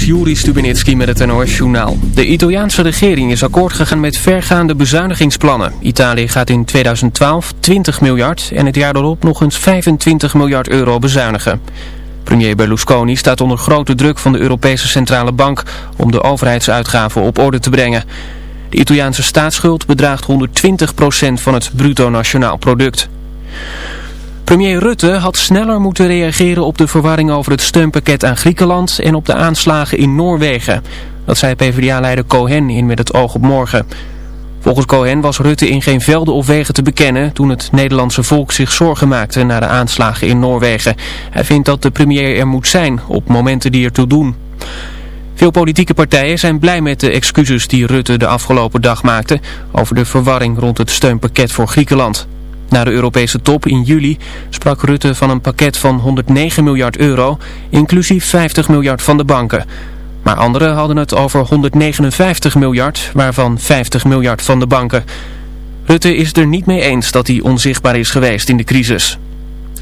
is Juri Stubenitski met het NOS-journaal. De Italiaanse regering is akkoord gegaan met vergaande bezuinigingsplannen. Italië gaat in 2012 20 miljard en het jaar erop nog eens 25 miljard euro bezuinigen. Premier Berlusconi staat onder grote druk van de Europese Centrale Bank om de overheidsuitgaven op orde te brengen. De Italiaanse staatsschuld bedraagt 120% van het bruto nationaal product. Premier Rutte had sneller moeten reageren op de verwarring over het steunpakket aan Griekenland en op de aanslagen in Noorwegen. Dat zei PvdA-leider Cohen in Met het oog op morgen. Volgens Cohen was Rutte in geen velden of wegen te bekennen toen het Nederlandse volk zich zorgen maakte na de aanslagen in Noorwegen. Hij vindt dat de premier er moet zijn op momenten die ertoe doen. Veel politieke partijen zijn blij met de excuses die Rutte de afgelopen dag maakte over de verwarring rond het steunpakket voor Griekenland. Na de Europese top in juli sprak Rutte van een pakket van 109 miljard euro, inclusief 50 miljard van de banken. Maar anderen hadden het over 159 miljard, waarvan 50 miljard van de banken. Rutte is er niet mee eens dat hij onzichtbaar is geweest in de crisis.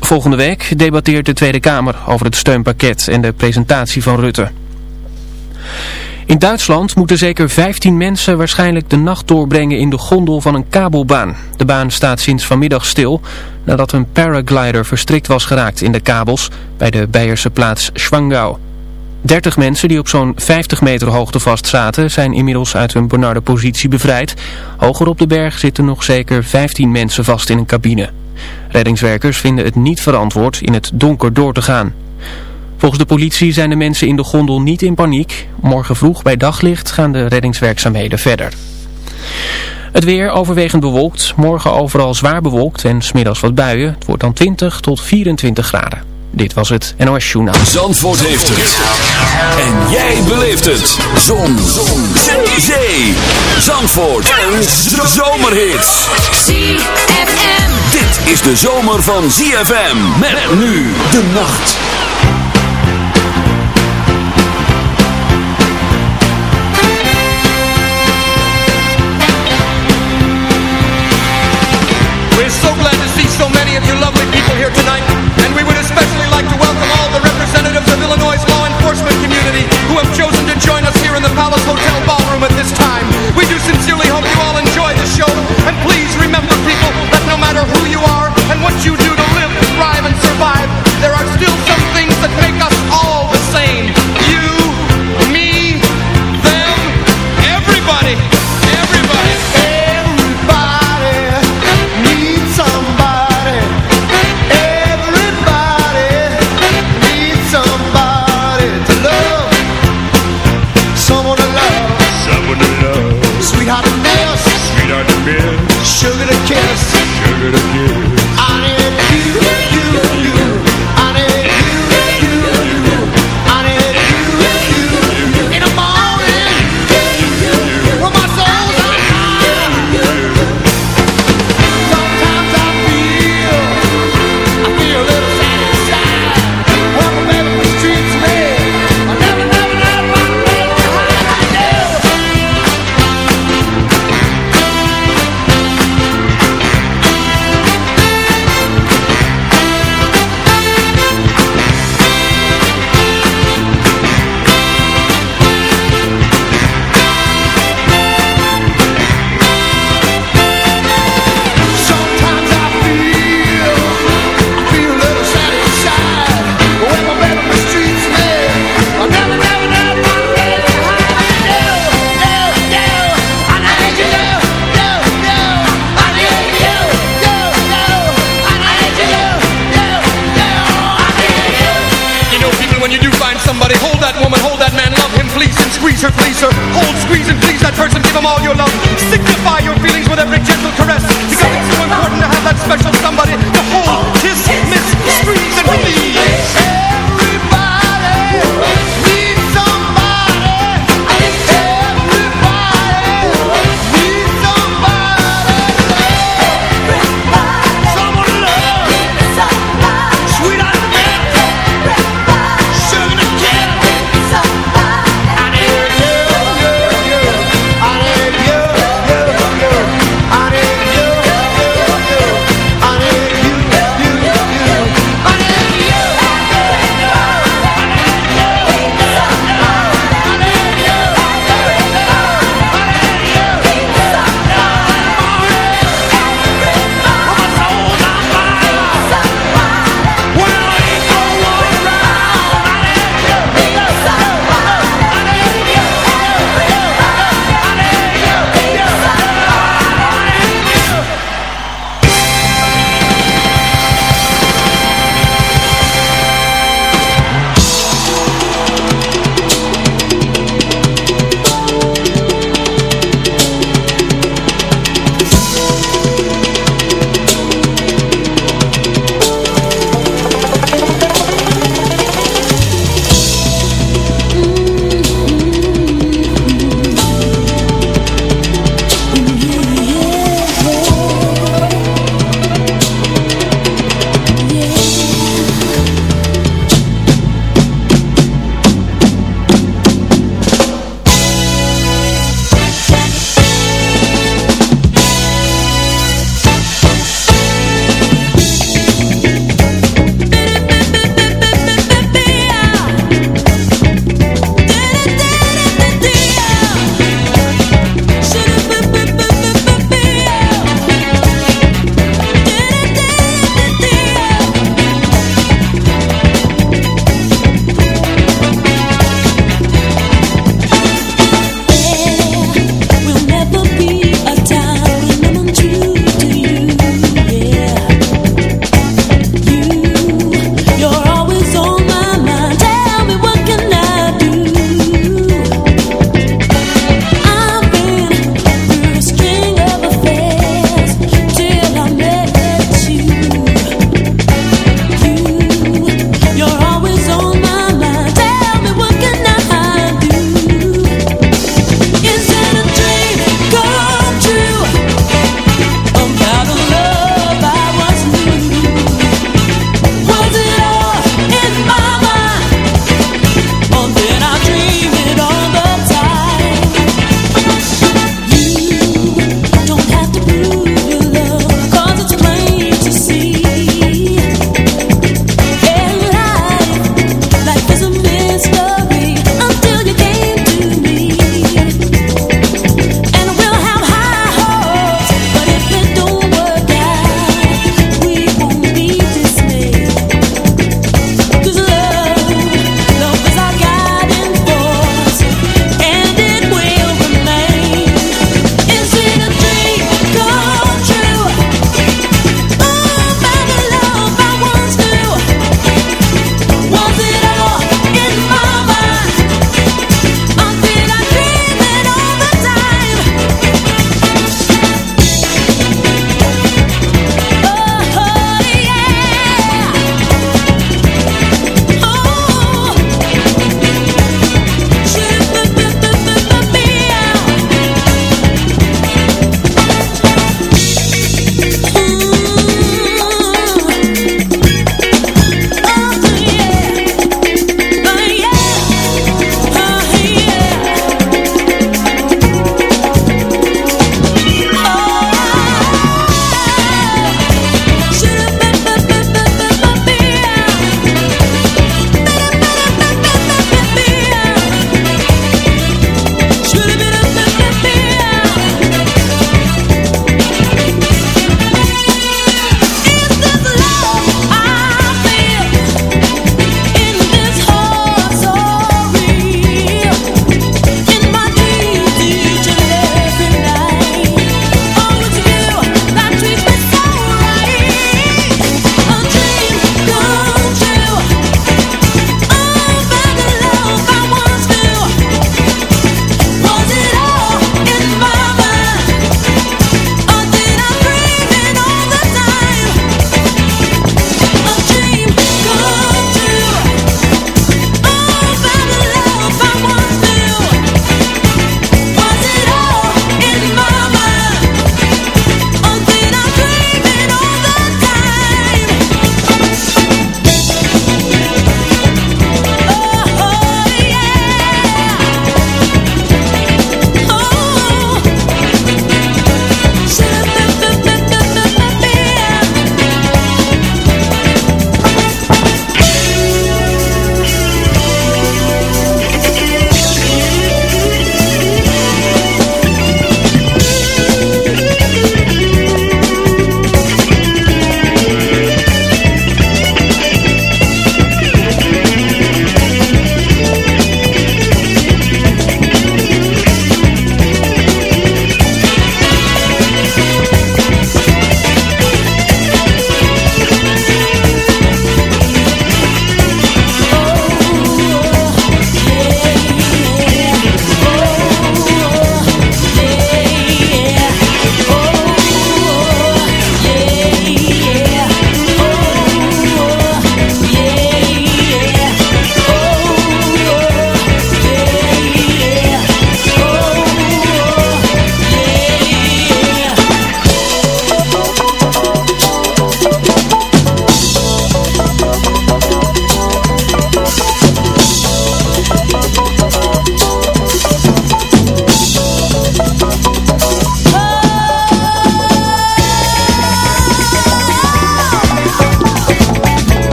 Volgende week debatteert de Tweede Kamer over het steunpakket en de presentatie van Rutte. In Duitsland moeten zeker 15 mensen waarschijnlijk de nacht doorbrengen in de gondel van een kabelbaan. De baan staat sinds vanmiddag stil nadat een paraglider verstrikt was geraakt in de kabels bij de Beierse plaats Schwangau. 30 mensen die op zo'n 50 meter hoogte vastzaten zijn inmiddels uit hun benarde positie bevrijd. Hoger op de berg zitten nog zeker 15 mensen vast in een cabine. Reddingswerkers vinden het niet verantwoord in het donker door te gaan. Volgens de politie zijn de mensen in de gondel niet in paniek. Morgen vroeg bij daglicht gaan de reddingswerkzaamheden verder. Het weer overwegend bewolkt, morgen overal zwaar bewolkt en smiddags wat buien. Het wordt dan 20 tot 24 graden. Dit was het NOS Journaal. Zandvoort heeft het. En jij beleeft het. Zon. Zon. Zee. Zandvoort. En zomerhits. ZFM. Dit is de zomer van ZFM. Met nu de nacht.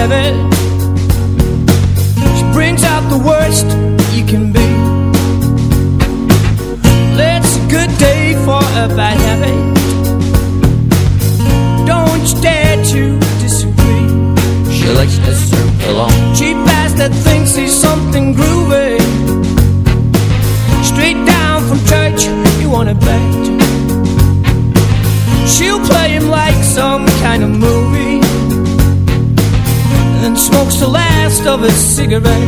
Is of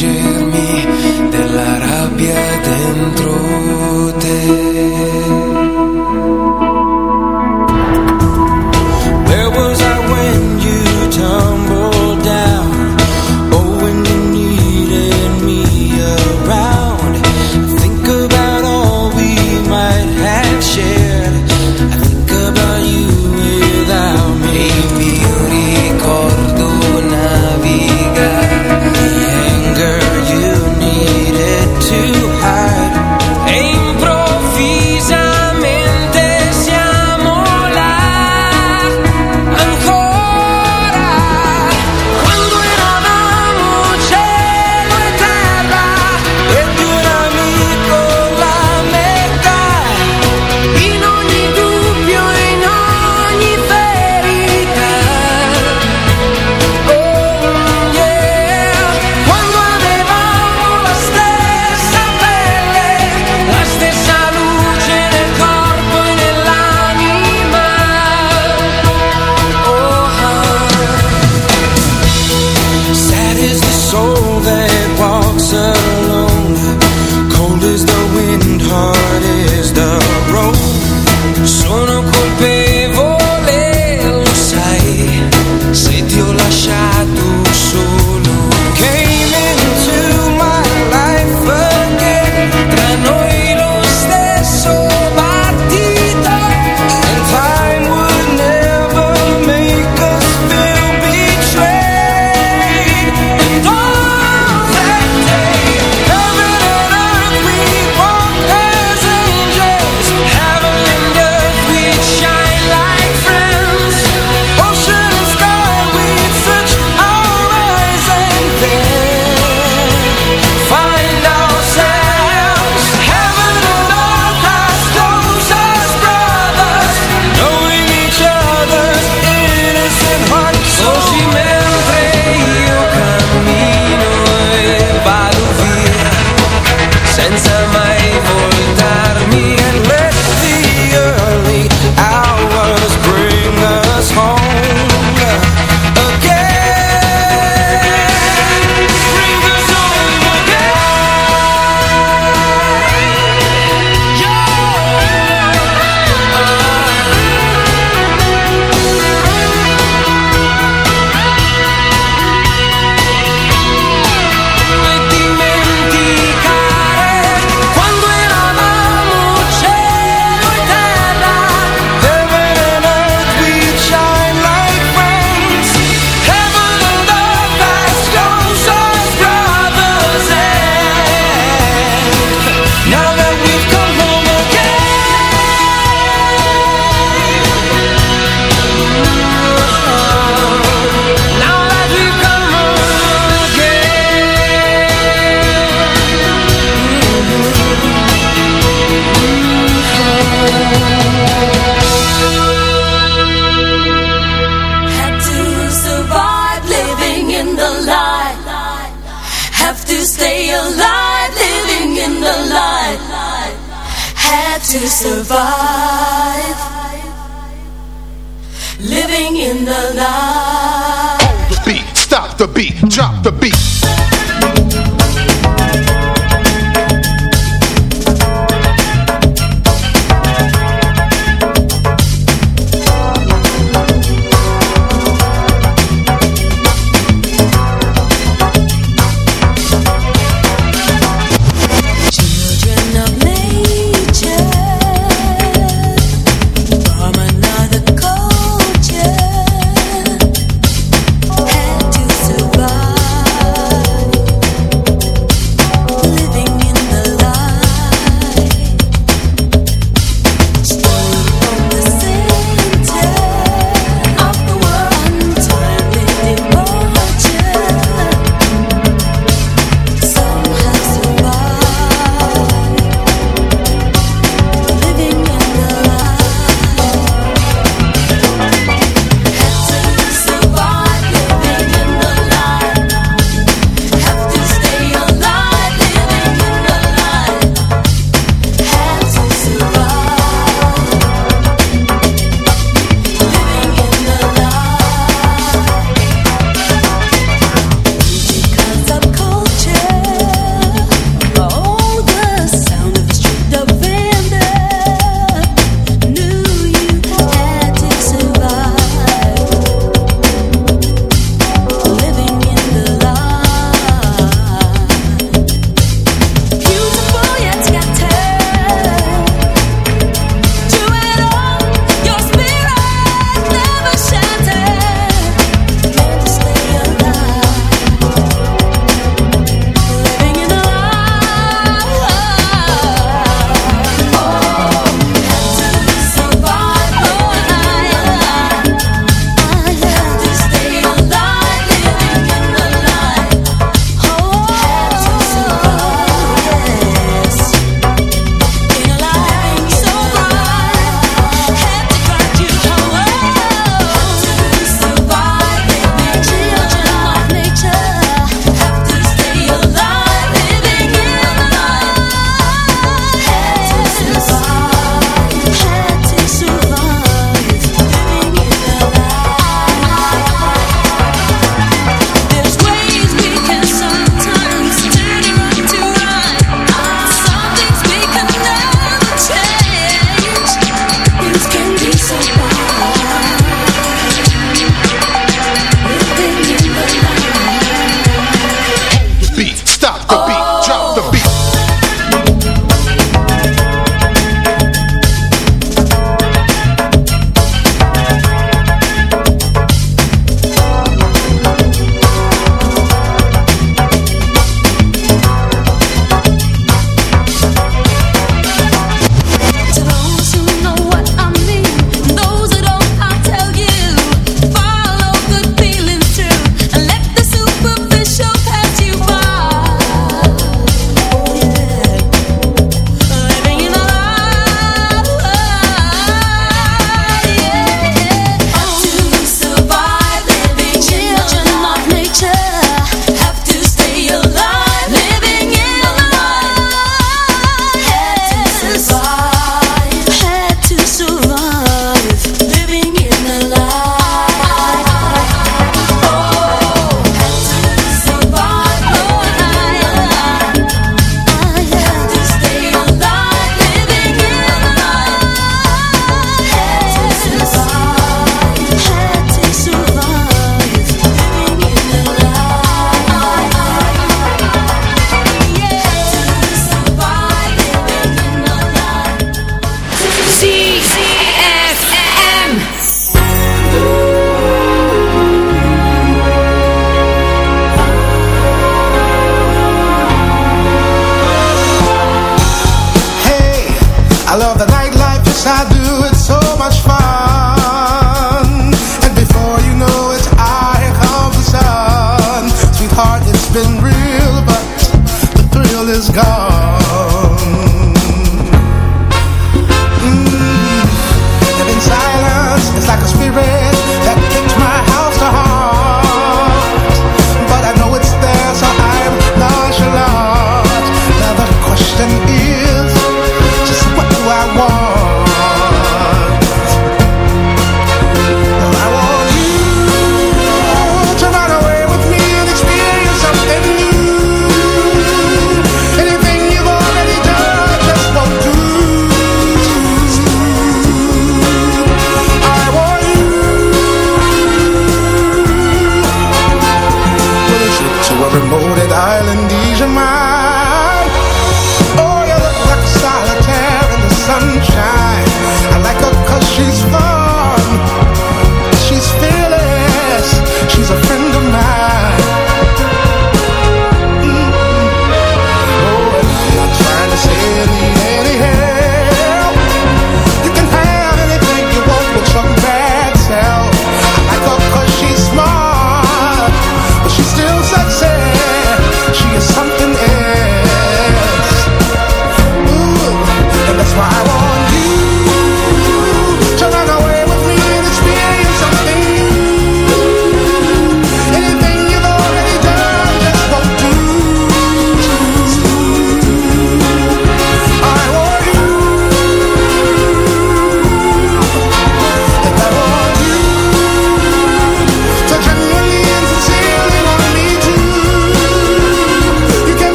you.